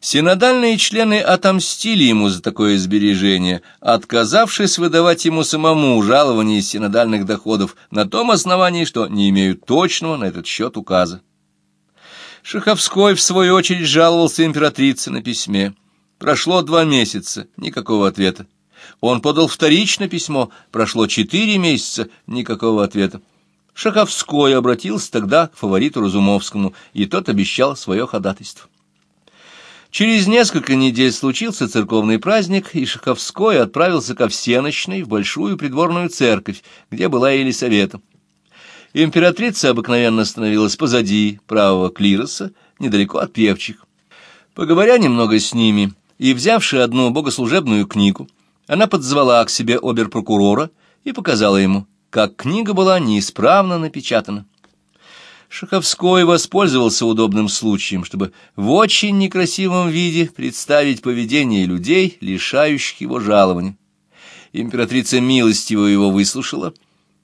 Синодальные члены отомстили ему за такое сбережение, отказавшись выдавать ему самому жалование из синодальных доходов на том основании, что не имеют точного на этот счет указа. Шаховской, в свою очередь, жаловался императрице на письме. Прошло два месяца, никакого ответа. Он подал вторичное письмо, прошло четыре месяца, никакого ответа. Шаховской обратился тогда к фавориту Разумовскому, и тот обещал свое ходатайство. Через несколько недель случился церковный праздник, и Шаховской отправился ко всеночной в большую придворную церковь, где была Елисавета. Императрица обыкновенно становилась позади правого клироса, недалеко от певчих. Поговоря немного с ними и взявши одну богослужебную книгу, она подзвала к себе оберпрокурора и показала ему, как книга была неисправно напечатана. Шаховской воспользовался удобным случаем, чтобы в очень некрасивом виде представить поведение людей, лишающих его жалования. Императрица милостиво его выслушала,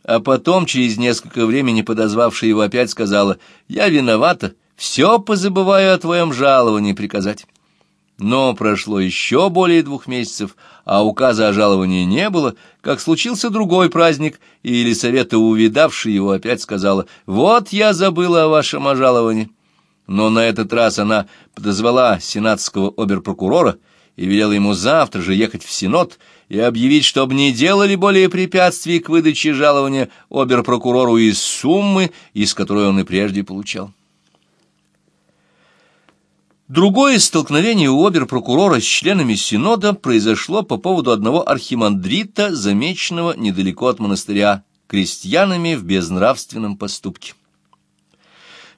а потом, через несколько времени подозвавшая его опять, сказала, «Я виновата, все позабываю о твоем жаловании приказать». Но прошло еще более двух месяцев, а указа о жаловании не было, как случился другой праздник, и Елисавета, увидавшая его, опять сказала, «Вот я забыла о вашем ожаловании». Но на этот раз она подозвала сенатского оберпрокурора и велела ему завтра же ехать в Синод и объявить, чтобы не делали более препятствий к выдаче жалования оберпрокурору из суммы, из которой он и прежде получал. Другое столкновение у обер-прокурора с членами Синода произошло по поводу одного архимандрита, замеченного недалеко от монастыря, крестьянами в безнравственном поступке.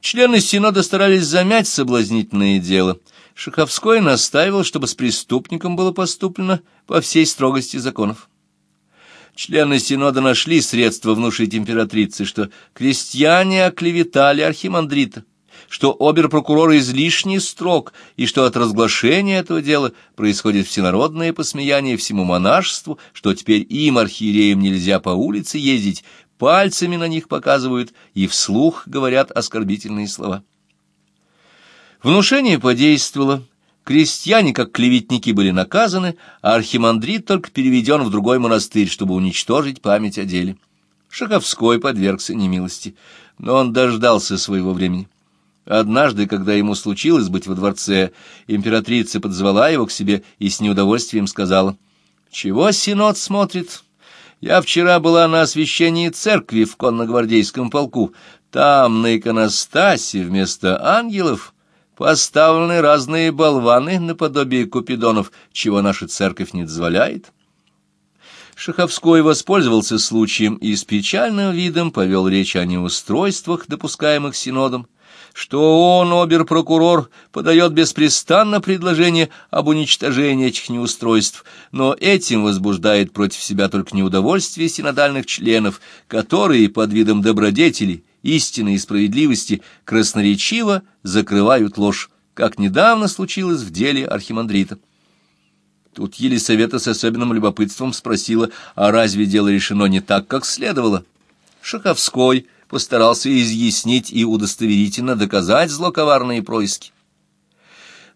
Члены Синода старались замять соблазнительное дело. Шаховской настаивал, чтобы с преступником было поступлено по всей строгости законов. Члены Синода нашли средства внушить императрице, что крестьяне оклеветали архимандрита что обер-прокурор излишне строг, и что от разглашения этого дела происходит всенародное посмеяние всему монашеству, что теперь им, архиереям, нельзя по улице ездить, пальцами на них показывают и вслух говорят оскорбительные слова. Внушение подействовало, крестьяне, как клеветники, были наказаны, а архимандрит только переведен в другой монастырь, чтобы уничтожить память о деле. Шаховской подвергся немилости, но он дождался своего времени. Однажды, когда ему случилось быть во дворце, императрица подзвала его к себе и с неудовольствием сказала, «Чего Синод смотрит? Я вчера была на освящении церкви в конногвардейском полку. Там на иконостасе вместо ангелов поставлены разные болваны наподобие купидонов, чего наша церковь не дозволяет». Шаховской воспользовался случаем и с печальным видом повел речь о неустройствах, допускаемых Синодом, что он, обер-прокурор, подает беспрестанно предложение об уничтожении этих неустройств, но этим возбуждает против себя только неудовольствие синодальных членов, которые под видом добродетели, истины и справедливости красноречиво закрывают ложь, как недавно случилось в деле архимандрита. Тут Елисавета с особенным любопытством спросила, а разве дело решено не так, как следовало? Шаховской постарался изъяснить и удостоверительно доказать злоковарные происки.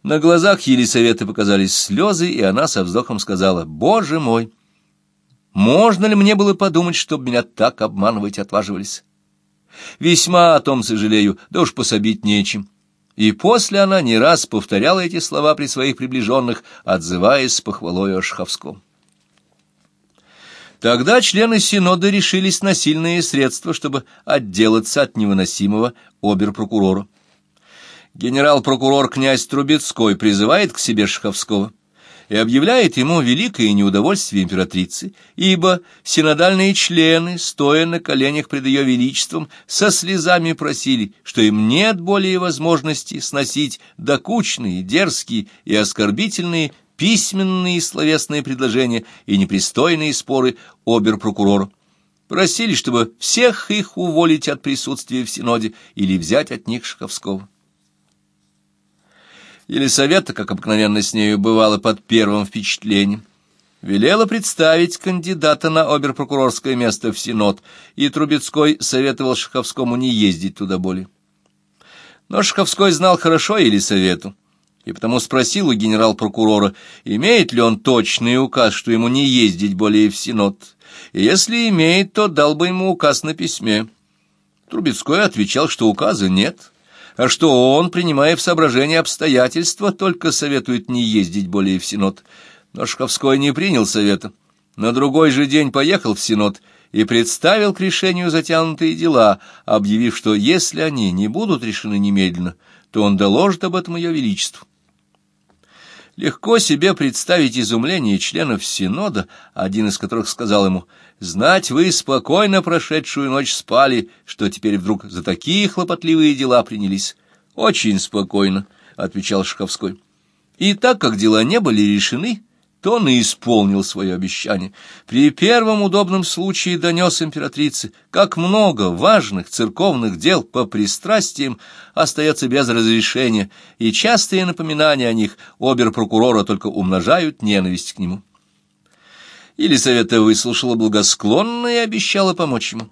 На глазах Елисаветы показались слезы, и она со вздохом сказала, «Боже мой! Можно ли мне было подумать, чтобы меня так обманывать отваживались? Весьма о том сожалею, да уж пособить нечем». И после она не раз повторяла эти слова при своих приближенных, отзываясь с похвалой о Шховском. Тогда члены Синода решились на сильные средства, чтобы отделаться от невыносимого обер-прокурора. Генерал-прокурор князь Трубецкой призывает к себе Шаховского и объявляет ему великое неудовольствие императрицы, ибо синодальные члены, стоя на коленях пред ее величеством, со слезами просили, что им нет более возможности сносить докучные, дерзкие и оскорбительные письменные и словесные предложения и непристойные споры обер-прокурора. Просили, чтобы всех их уволить от присутствия в Синоде или взять от них Шаховского. Елисавета, как обыкновенно с нею бывало под первым впечатлением, велела представить кандидата на оберпрокурорское место в Синод, и Трубецкой советовал Шаховскому не ездить туда более. Но Шаховской знал хорошо Елисавету и потому спросил у генерал-прокурора, имеет ли он точный указ, что ему не ездить более в Синод, и если имеет, то дал бы ему указ на письме. Трубецкой отвечал, что указа нет, а что он, принимая в соображение обстоятельства, только советует не ездить более в Синод. Но Шковской не принял совета. На другой же день поехал в Синод и представил к решению затянутые дела, объявив, что если они не будут решены немедленно, то он доложит об этом ее величеству. Легко себе представить изумление членов Синода, один из которых сказал ему, «Знать вы спокойно прошедшую ночь спали, что теперь вдруг за такие хлопотливые дела принялись». «Очень спокойно», — отвечал Шаховской. И так как дела не были решены, то он и исполнил свое обещание. При первом удобном случае донес императрице, как много важных церковных дел по пристрастиям остается без разрешения, и частые напоминания о них обер-прокурора только умножают ненависть к нему. Елисавета выслушала благосклонно и обещала помочь ему.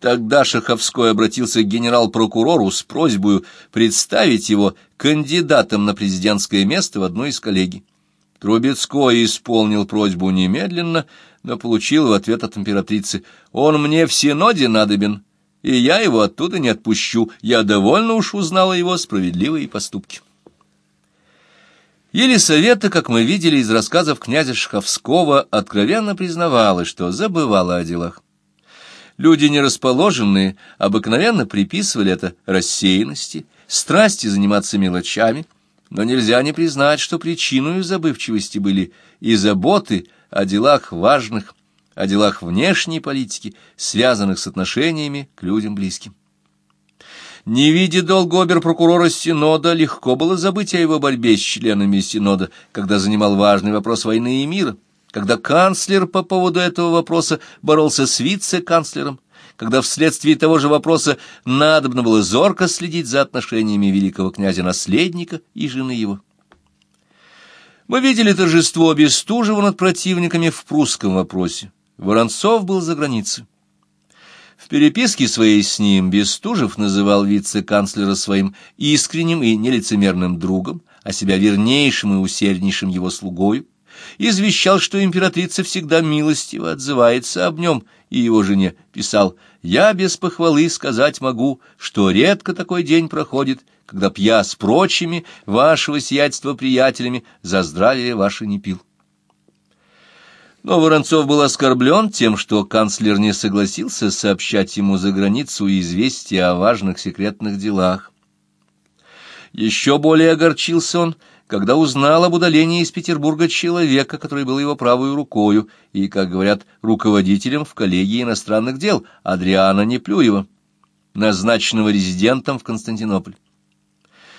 Тогда Шаховской обратился к генерал-прокурору с просьбой представить его кандидатом на президентское место в одной из коллегий. Трубецкой исполнил просьбу немедленно, но получил в ответ от императрицы «Он мне в Синоде надобен, и я его оттуда не отпущу, я довольно уж узнала его справедливые поступки». Елисавета, как мы видели из рассказов князя Шаховского, откровенно признавала, что забывала о делах. Люди нерасположенные обыкновенно приписывали это рассеянности, страсти заниматься мелочами — но нельзя не признать, что причиной забывчивости были и заботы о делах важных, о делах внешней политики, связанных с отношениями к людям близким. Не видя долго обер-прокурора Синода, легко было забыть о его борьбе с членами Синода, когда занимал важный вопрос войны и мира, когда канцлер по поводу этого вопроса боролся с вице-канцлером, когда вследствие того же вопроса надобно было зорко следить за отношениями великого князя-наследника и жены его. Мы видели торжество Бестужева над противниками в прусском вопросе. Воронцов был за границей. В переписке своей с ним Бестужев называл вице-канцлера своим искренним и нелицемерным другом, а себя вернейшим и усерднейшим его слугою, извещал, что императрица всегда милостиво отзывается об нем и его жене, писал «Я без похвалы сказать могу, что редко такой день проходит, когда б я с прочими вашего сиятельства приятелями за здравие ваше не пил». Но Воронцов был оскорблен тем, что канцлер не согласился сообщать ему за границу известия о важных секретных делах. Еще более огорчился он, когда узнал об удалении из Петербурга человека, который был его правой рукою и, как говорят, руководителем в коллегии иностранных дел, Адриана Неплюева, назначенного резидентом в Константинополь.